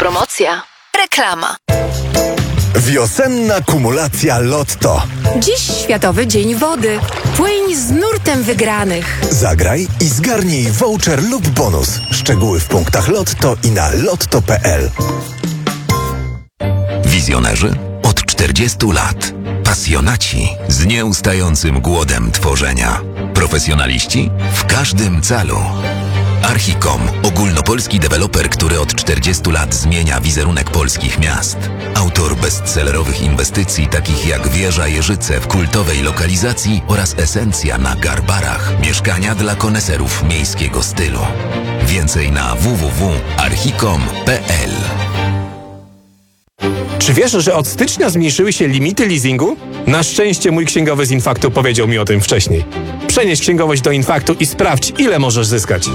Autopromocja. Reklama. Wiosenna kumulacja Lotto. Dziś Światowy Dzień Wody. Płyń z nurtem wygranych. Zagraj i zgarnij voucher lub bonus. Szczegóły w punktach Lotto i na lotto.pl. Wizjonerzy od 40 lat. Pasjonaci z nieustającym głodem tworzenia. Profesjonaliści w każdym celu. Archicom, ogólnopolski deweloper, który od 40 lat zmienia wizerunek polskich miast. Autor bestsellerowych inwestycji takich jak Wieża Jeżyce w kultowej lokalizacji oraz Esencja na Garbarach. Mieszkania dla koneserów miejskiego stylu. Więcej na www.archicom.pl Czy wiesz, że od stycznia zmniejszyły się limity leasingu? Na szczęście mój księgowy z Infaktu powiedział mi o tym wcześniej. Przenieś księgowość do Infaktu i sprawdź, ile możesz zyskać.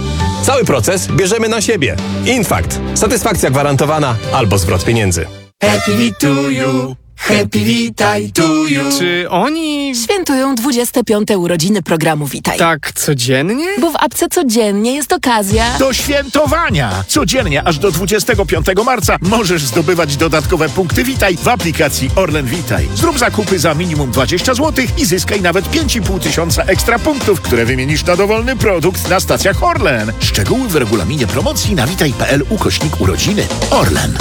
Cały proces bierzemy na siebie. Infakt. Satysfakcja gwarantowana albo zwrot pieniędzy. Happy to you, happy witaj to you. Czy oni Świętują 25. urodziny programu Witaj. tak codziennie? Bo w apce codziennie jest okazja. Do świętowania! Codziennie aż do 25 marca możesz zdobywać dodatkowe punkty Witaj w aplikacji Orlen Witaj. Zrób zakupy za minimum 20 zł i zyskaj nawet 5,5 tysiąca ekstra punktów, które wymienisz na dowolny produkt na stacjach Orlen. Szczegóły w regulaminie promocji na witaj.pl ukośnik urodziny. Orlen.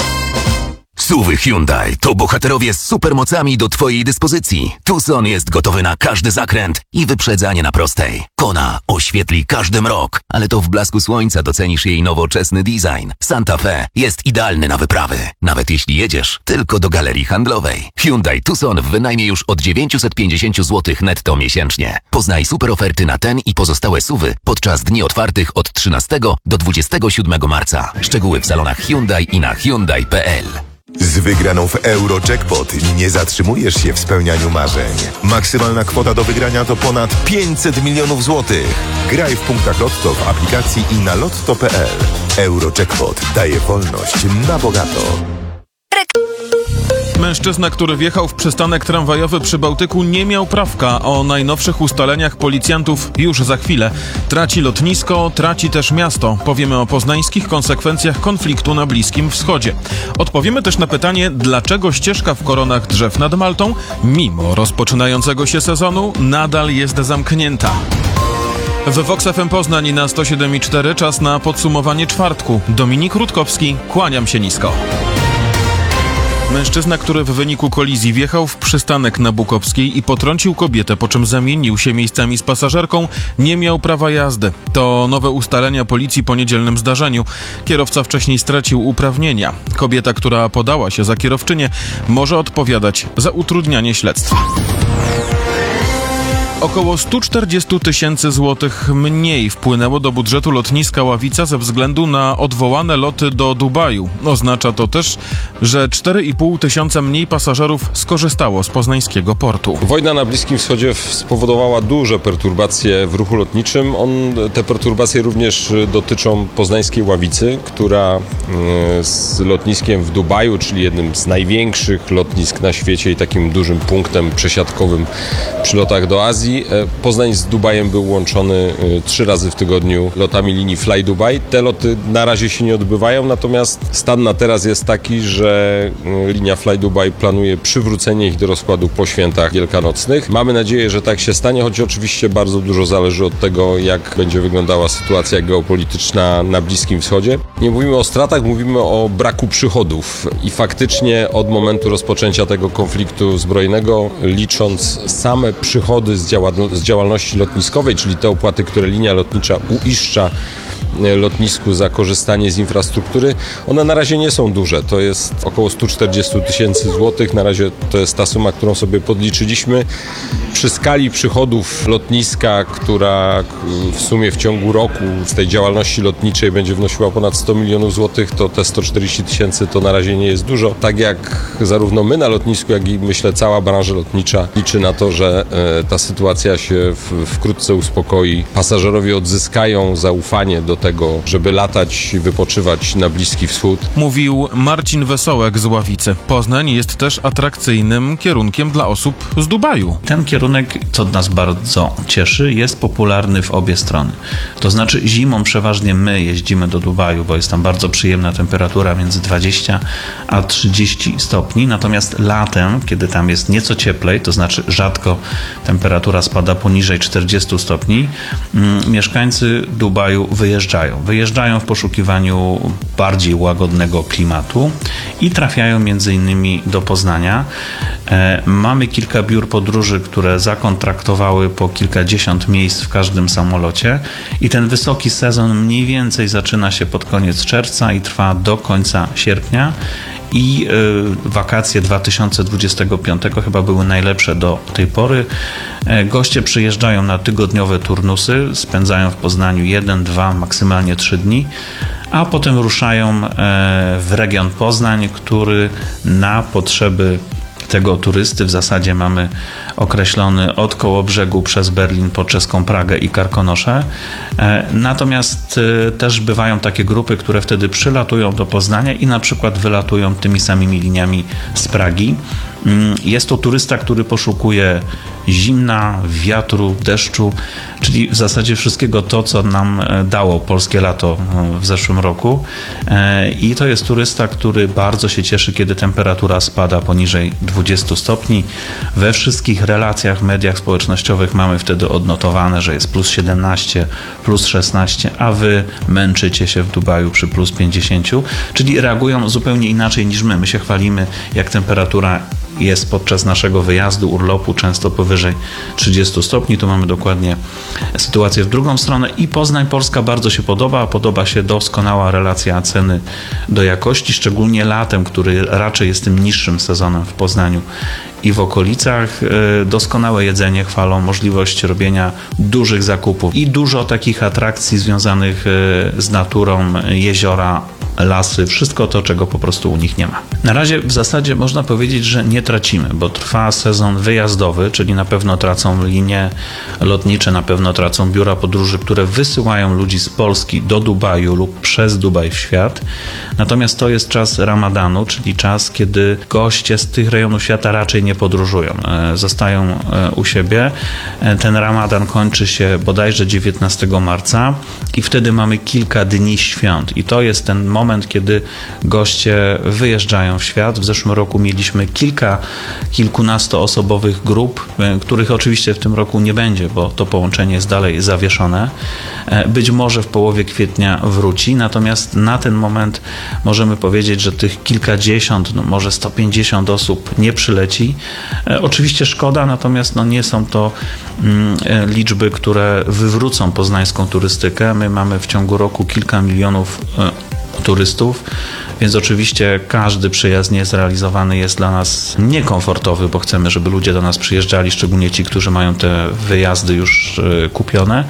Suwy Hyundai to bohaterowie z supermocami do Twojej dyspozycji. Tucson jest gotowy na każdy zakręt i wyprzedzanie na prostej. Kona oświetli każdy mrok, ale to w blasku słońca docenisz jej nowoczesny design. Santa Fe jest idealny na wyprawy, nawet jeśli jedziesz tylko do galerii handlowej. Hyundai Tucson w wynajmie już od 950 zł netto miesięcznie. Poznaj super oferty na ten i pozostałe suwy podczas dni otwartych od 13 do 27 marca. Szczegóły w salonach Hyundai i na hyundai.pl. Z wygraną w Eurojackpot nie zatrzymujesz się w spełnianiu marzeń. Maksymalna kwota do wygrania to ponad 500 milionów złotych. Graj w punktach Lotto w aplikacji i na lotto.pl. Eurojackpot daje wolność na bogato. Mężczyzna, który wjechał w przystanek tramwajowy przy Bałtyku nie miał prawka. O najnowszych ustaleniach policjantów już za chwilę. Traci lotnisko, traci też miasto. Powiemy o poznańskich konsekwencjach konfliktu na Bliskim Wschodzie. Odpowiemy też na pytanie, dlaczego ścieżka w koronach drzew nad Maltą, mimo rozpoczynającego się sezonu, nadal jest zamknięta. W Vox FM Poznań na 107,4 czas na podsumowanie czwartku. Dominik Rutkowski, kłaniam się nisko. Mężczyzna, który w wyniku kolizji wjechał w przystanek na Bukowskiej i potrącił kobietę, po czym zamienił się miejscami z pasażerką, nie miał prawa jazdy. To nowe ustalenia policji po niedzielnym zdarzeniu. Kierowca wcześniej stracił uprawnienia. Kobieta, która podała się za kierowczynię, może odpowiadać za utrudnianie śledztwa. Około 140 tysięcy złotych mniej wpłynęło do budżetu lotniska Ławica ze względu na odwołane loty do Dubaju. Oznacza to też, że 4,5 tysiąca mniej pasażerów skorzystało z poznańskiego portu. Wojna na Bliskim Wschodzie spowodowała duże perturbacje w ruchu lotniczym. On, te perturbacje również dotyczą poznańskiej Ławicy, która y, z lotniskiem w Dubaju, czyli jednym z największych lotnisk na świecie i takim dużym punktem przesiadkowym przy lotach do Azji. E, Poznań z Dubajem był łączony y, trzy razy w tygodniu lotami linii Fly Dubai. Te loty na razie się nie odbywają, natomiast stan na teraz jest taki, że y, linia Fly Dubai planuje przywrócenie ich do rozkładu po świętach wielkanocnych. Mamy nadzieję, że tak się stanie, choć oczywiście bardzo dużo zależy od tego, jak będzie wyglądała sytuacja geopolityczna na Bliskim Wschodzie. Nie mówimy o stratach, mówimy o braku przychodów i faktycznie od momentu rozpoczęcia tego konfliktu zbrojnego, licząc same przychody z, z działalności lotniskowej, czyli te opłaty, które linia lotnicza uiszcza lotnisku za korzystanie z infrastruktury, one na razie nie są duże. To jest około 140 tysięcy złotych. Na razie to jest ta suma, którą sobie podliczyliśmy. Przy skali przychodów lotniska, która w sumie w ciągu roku z tej działalności lotniczej będzie wnosiła ponad 100 milionów złotych, to te 140 tysięcy to na razie nie jest dużo. Tak jak zarówno my na lotnisku, jak i myślę cała branża lotnicza liczy na to, że e, ta sytuacja się w, wkrótce uspokoi. Pasażerowie odzyskają zaufanie do tego, żeby latać i wypoczywać na Bliski Wschód. Mówił Marcin Wesołek z Ławicy. Poznań jest też atrakcyjnym kierunkiem dla osób z Dubaju. Ten kierunek, co nas bardzo cieszy, jest popularny w obie strony. To znaczy zimą przeważnie my jeździmy do Dubaju, bo jest tam bardzo przyjemna temperatura między 20 a 30 stopni, natomiast latem, kiedy tam jest nieco cieplej, to znaczy rzadko temperatura spada poniżej 40 stopni, mm, mieszkańcy Dubaju wyjeżdżają. Wyjeżdżają w poszukiwaniu bardziej łagodnego klimatu i trafiają między innymi do Poznania. E, Mamy kilka biur podróży, które zakontraktowały po kilkadziesiąt miejsc w każdym samolocie i ten wysoki sezon mniej więcej zaczyna się pod koniec czerwca i trwa do końca sierpnia. I y, wakacje 2025 chyba były najlepsze do tej pory. E, Goście przyjeżdżają na tygodniowe turnusy, spędzają w Poznaniu 1, 2, maksymalnie 3 dni, a potem ruszają e, w region Poznań, który na potrzeby tego turysty w zasadzie mamy określony od Kołobrzegu przez Berlin po czeską Pragę i Karkonosze. E, Natomiast e, też bywają takie grupy, które wtedy przylatują do Poznania i na przykład wylatują tymi samymi liniami z Pragi. Mm, Jest to turysta, który poszukuje zimna, wiatru, deszczu, czyli w zasadzie wszystkiego to, co nam e, dało polskie lato e, w zeszłym roku. E, I to jest turysta, który bardzo się cieszy, kiedy temperatura spada poniżej 20 stopni. We wszystkich relacjach, mediach społecznościowych mamy wtedy odnotowane, że jest plus 17, plus 16, a wy męczycie się w Dubaju przy plus 50, czyli reagują zupełnie inaczej niż my. My się chwalimy, jak temperatura jest podczas naszego wyjazdu, urlopu, często powyżej 30 stopni. Tu mamy dokładnie sytuację w drugą stronę i Poznań Polska bardzo się podoba. Podoba się doskonała relacja ceny do jakości, szczególnie latem, który raczej jest tym niższym sezonem w Poznaniu i w okolicach. E, Doskonałe jedzenie chwalą, możliwość robienia dużych zakupów i dużo takich atrakcji związanych e, z naturą, jeziora, lasy, wszystko to, czego po prostu u nich nie ma. Na razie w zasadzie można powiedzieć, że nie tracimy, bo trwa sezon wyjazdowy, czyli na pewno tracą linie lotnicze, na pewno tracą biura podróży, które wysyłają ludzi z Polski do Dubaju lub przez Dubaj w świat. Natomiast to jest czas ramadanu, czyli czas, kiedy goście z tych rejonów świata raczej nie podróżują, e, zostają e, u siebie. E, Ten ramadan kończy się bodajże 19 marca i wtedy mamy kilka dni świąt i to jest ten moment, kiedy goście wyjeżdżają w świat. W zeszłym roku mieliśmy kilka, kilkunastoosobowych grup, e, których oczywiście w tym roku nie będzie, bo to połączenie jest dalej zawieszone. E, Być może w połowie kwietnia wróci, natomiast na ten moment możemy powiedzieć, że tych kilkadziesiąt, no może 150 osób nie przyleci. E, Oczywiście szkoda, natomiast no nie są to mm, liczby, które wywrócą poznańską turystykę. My mamy w ciągu roku kilka milionów turystów, więc oczywiście każdy przyjazd niezrealizowany jest dla nas niekomfortowy, bo chcemy, żeby ludzie do nas przyjeżdżali, szczególnie ci, którzy mają te wyjazdy już e, kupione.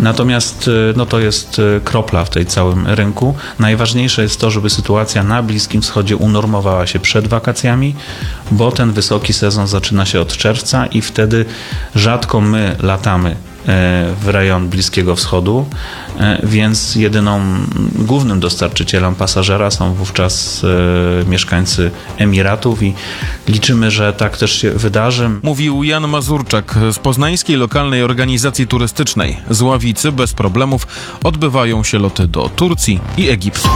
Natomiast e, no to jest e, kropla w tej całym rynku. Najważniejsze jest to, żeby sytuacja na Bliskim Wschodzie unormowała się przed wakacjami, bo ten wysoki sezon zaczyna się od czerwca i wtedy rzadko my latamy w rejon Bliskiego Wschodu, e, więc jedyną głównym dostarczycielem pasażera są wówczas e, mieszkańcy Emiratów i liczymy, że tak też się wydarzy. Mówił Jan Mazurczak z Poznańskiej Lokalnej Organizacji Turystycznej. Z Ławicy bez problemów odbywają się loty do Turcji i Egiptu.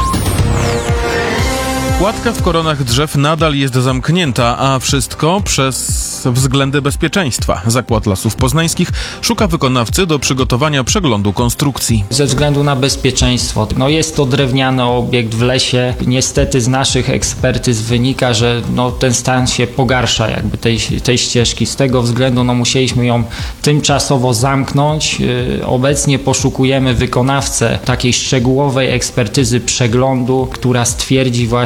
Kładka w koronach drzew nadal jest zamknięta, a wszystko przez względy bezpieczeństwa. Zakład Lasów Poznańskich szuka wykonawcy do przygotowania przeglądu konstrukcji. Ze względu na bezpieczeństwo. No jest to drewniany obiekt w lesie. Niestety z naszych ekspertyz wynika, że no ten stan się pogarsza jakby tej, tej ścieżki. Z tego względu no musieliśmy ją tymczasowo zamknąć. Yy, Obecnie poszukujemy wykonawcę takiej szczegółowej ekspertyzy przeglądu, która stwierdzi właśnie